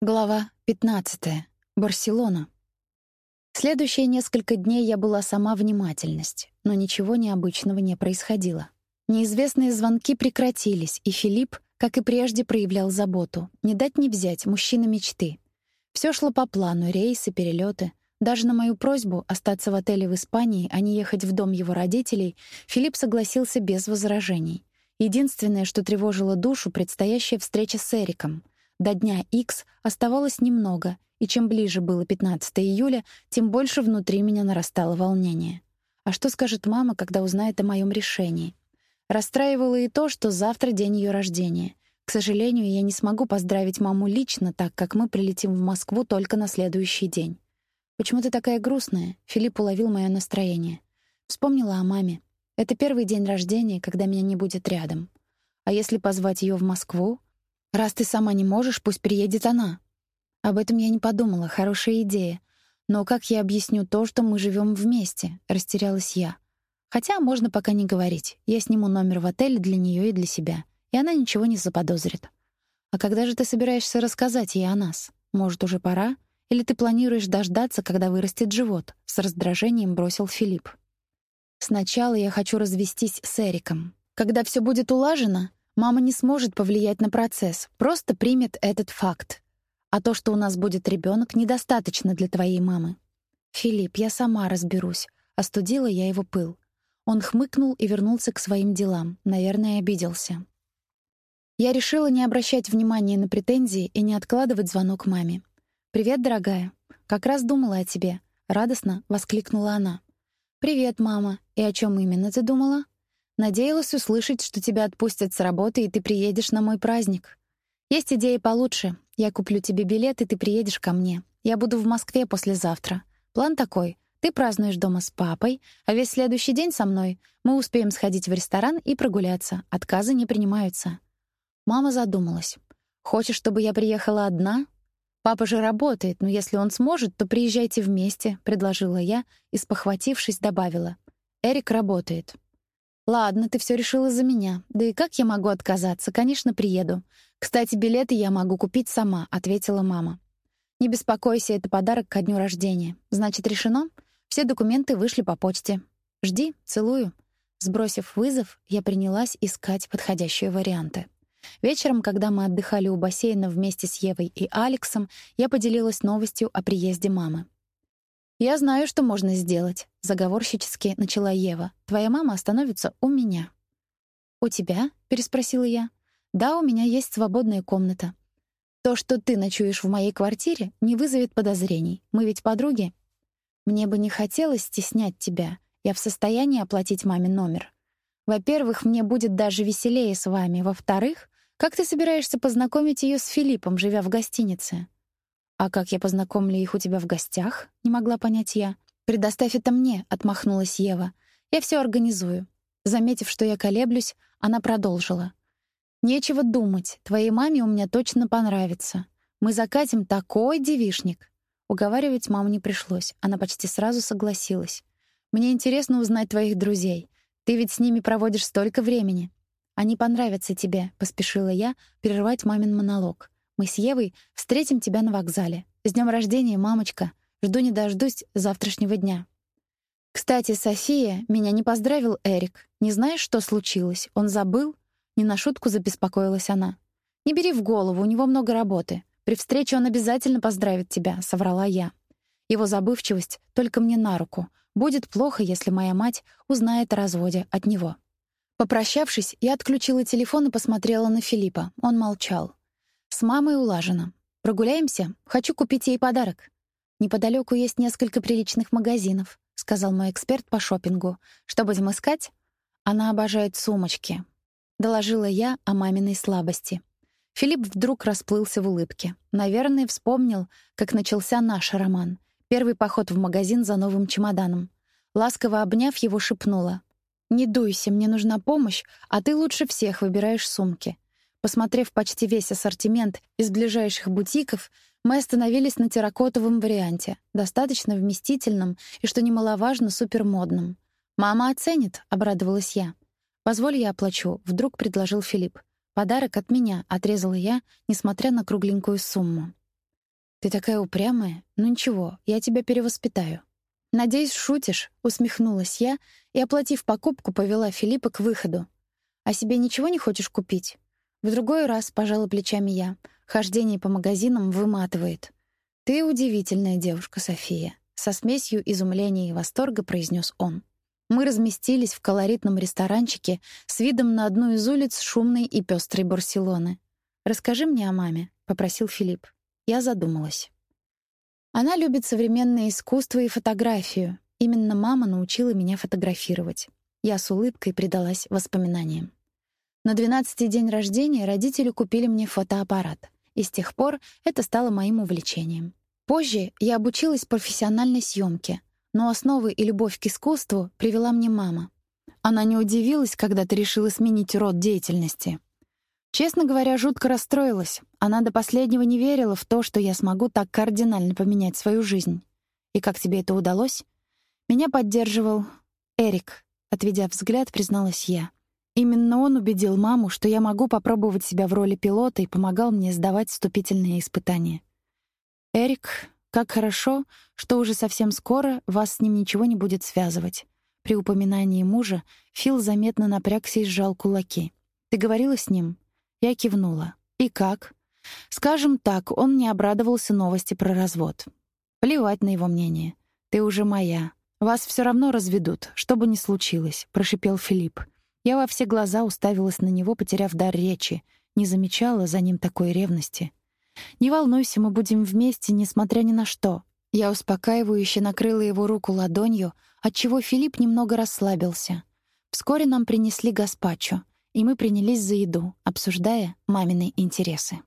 Глава 15. Барселона. Следующие несколько дней я была сама внимательность, но ничего необычного не происходило. Неизвестные звонки прекратились, и Филипп, как и прежде, проявлял заботу. Не дать не взять, мужчина мечты. Все шло по плану, рейсы, перелеты. Даже на мою просьбу остаться в отеле в Испании, а не ехать в дом его родителей, Филипп согласился без возражений. Единственное, что тревожило душу, предстоящая встреча с Эриком — до дня X оставалось немного, и чем ближе было 15 июля, тем больше внутри меня нарастало волнение. А что скажет мама, когда узнает о моем решении? Расстраивало и то, что завтра день ее рождения. К сожалению, я не смогу поздравить маму лично, так как мы прилетим в Москву только на следующий день. «Почему ты такая грустная?» Филипп уловил мое настроение. Вспомнила о маме. Это первый день рождения, когда меня не будет рядом. А если позвать ее в Москву? Раз ты сама не можешь, пусть приедет она. Об этом я не подумала, хорошая идея. Но как я объясню то, что мы живем вместе? Растерялась я. Хотя можно пока не говорить. Я сниму номер в отеле для нее и для себя, и она ничего не заподозрит. А когда же ты собираешься рассказать ей о нас? Может, уже пора? Или ты планируешь дождаться, когда вырастет живот? С раздражением бросил Филипп. Сначала я хочу развестись с Эриком. Когда все будет улажено, Мама не сможет повлиять на процесс, просто примет этот факт. А то, что у нас будет ребенок, недостаточно для твоей мамы. Филипп, я сама разберусь. Остудила я его пыл. Он хмыкнул и вернулся к своим делам. Наверное, обиделся. Я решила не обращать внимания на претензии и не откладывать звонок маме. «Привет, дорогая. Как раз думала о тебе», — радостно воскликнула она. «Привет, мама. И о чем именно ты думала?» Надеялась услышать, что тебя отпустят с работы, и ты приедешь на мой праздник. Есть идея получше. Я куплю тебе билет, и ты приедешь ко мне. Я буду в Москве послезавтра. План такой: ты празднуешь дома с папой, а весь следующий день со мной. Мы успеем сходить в ресторан и прогуляться. Отказы не принимаются. Мама задумалась. Хочешь, чтобы я приехала одна? Папа же работает, но если он сможет, то приезжайте вместе, предложила я и, спохватившись, добавила: Эрик работает. Ладно, ты все решила за меня. Да и как я могу отказаться? Конечно, приеду. Кстати, билеты я могу купить сама, ответила мама. Не беспокойся, это подарок ко дню рождения. Значит, решено? Все документы вышли по почте. Жди, целую. Сбросив вызов, я принялась искать подходящие варианты. Вечером, когда мы отдыхали у бассейна вместе с Евой и Алексом, я поделилась новостью о приезде мамы. «Я знаю, что можно сделать», — заговорщически начала Ева. «Твоя мама остановится у меня». «У тебя?» — переспросила я. «Да, у меня есть свободная комната. То, что ты ночуешь в моей квартире, не вызовет подозрений. Мы ведь подруги. Мне бы не хотелось стеснять тебя. Я в состоянии оплатить маме номер. Во-первых, мне будет даже веселее с вами. Во-вторых, как ты собираешься познакомить ее с Филиппом, живя в гостинице?» «А как я познакомлю их у тебя в гостях?» — не могла понять я. «Предоставь это мне», — отмахнулась Ева. «Я все организую». Заметив, что я колеблюсь, она продолжила. «Нечего думать, твоей маме у меня точно понравится. Мы закатим такой девишник». Уговаривать маму не пришлось, она почти сразу согласилась. «Мне интересно узнать твоих друзей. Ты ведь с ними проводишь столько времени». «Они понравятся тебе», — поспешила я прервать мамин монолог. Мы с Евой встретим тебя на вокзале. С днем рождения, мамочка. Жду не дождусь завтрашнего дня. Кстати, София, меня не поздравил Эрик. Не знаешь, что случилось? Он забыл? Не на шутку забеспокоилась она. Не бери в голову, у него много работы. При встрече он обязательно поздравит тебя, соврала я. Его забывчивость только мне на руку. Будет плохо, если моя мать узнает о разводе от него. Попрощавшись, я отключила телефон и посмотрела на Филиппа. Он молчал. С мамой улажено. Прогуляемся? Хочу купить ей подарок. Неподалеку есть несколько приличных магазинов, сказал мой эксперт по шопингу. Что будем искать? Она обожает сумочки, доложила я о маминой слабости. Филипп вдруг расплылся в улыбке. Наверное, вспомнил, как начался наш роман. Первый поход в магазин за новым чемоданом. Ласково обняв его, шепнула: "Не дуйся, мне нужна помощь, а ты лучше всех выбираешь сумки. Посмотрев почти весь ассортимент из ближайших бутиков, мы остановились на терракотовом варианте, достаточно вместительном и, что немаловажно, супермодном. «Мама оценит», — обрадовалась я. «Позволь, я оплачу», — вдруг предложил Филипп. «Подарок от меня», — отрезала я, несмотря на кругленькую сумму. Ты такая упрямая. Ну ничего, я тебя перевоспитаю. Надеюсь, шутишь, усмехнулась я и, оплатив покупку, повела Филиппа к выходу. А себе ничего не хочешь купить? В другой раз пожала плечами я. Хождение по магазинам выматывает. Ты удивительная девушка, София, со смесью изумления и восторга произнес он. Мы разместились в колоритном ресторанчике с видом на одну из улиц шумной и пестрой Барселоны. «Расскажи мне о маме», — попросил Филипп. Я задумалась. Она любит современное искусство и фотографию. Именно мама научила меня фотографировать. Я с улыбкой предалась воспоминаниям. На двенадцатый день рождения родители купили мне фотоаппарат, и с тех пор это стало моим увлечением. Позже я обучилась профессиональной съемке, но основы и любовь к искусству привела мне мама. Она не удивилась, когда ты решила сменить род деятельности. Честно говоря, жутко расстроилась. Она до последнего не верила в то, что я смогу так кардинально поменять свою жизнь. И как тебе это удалось? Меня поддерживал Эрик, отведя взгляд, призналась я. Именно он убедил маму, что я могу попробовать себя в роли пилота и помогал мне сдавать вступительные испытания. Эрик как хорошо, что уже совсем скоро вас с ним ничего не будет связывать. При упоминании мужа Фил заметно напрягся и сжал кулаки. Ты говорила с ним? Я кивнула. И как? Скажем так, он не обрадовался новости про развод. Плевать на его мнение. Ты уже моя. Вас все равно разведут, что бы ни случилось, прошипел Филипп. Я во все глаза уставилась на него, потеряв дар речи, не замечала за ним такой ревности. Не волнуйся, мы будем вместе, несмотря ни на что. Я успокаивающе накрыла его руку ладонью, отчего Филипп немного расслабился. Вскоре нам принесли гаспачо, и мы принялись за еду, обсуждая мамины интересы.